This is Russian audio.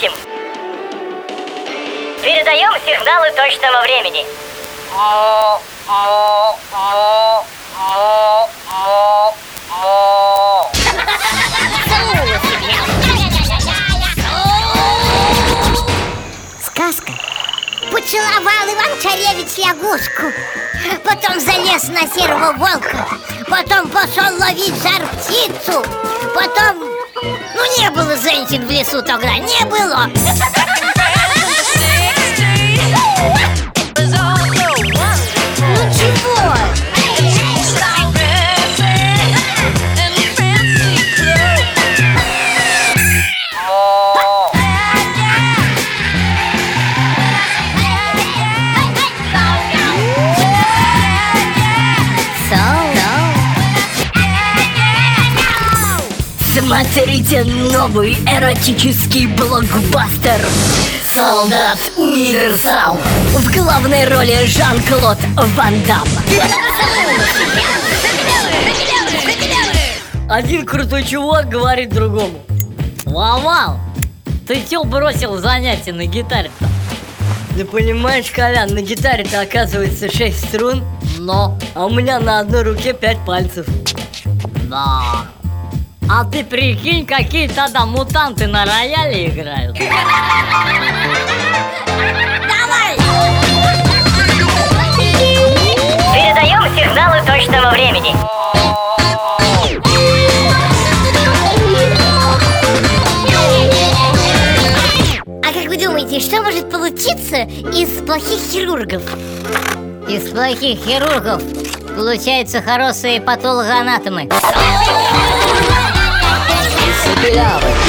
8. Передаем сигналы точного времени. Сказка Поцеловал Иван-Царевич лягушку Потом залез на серого волка Потом пошел ловить жар-птицу Потом... Не было женщин в лесу тогда, не было Смотрите новый эротический блокбастер. Солдат Универсал. В главной роли Жан-Клод Ван Дам Один крутой чувак говорит другому. Вау-вау, ты чё бросил занятия на гитаре-то? Ты понимаешь, Колян, на гитаре-то оказывается 6 струн Но А у меня на одной руке 5 пальцев Да А ты прикинь, какие тогда мутанты на рояле играют Передаем сигналы точного времени. А как вы думаете, что может получиться из плохих хирургов? Из плохих хирургов получаются хорошие патологоанатомы. Yeah.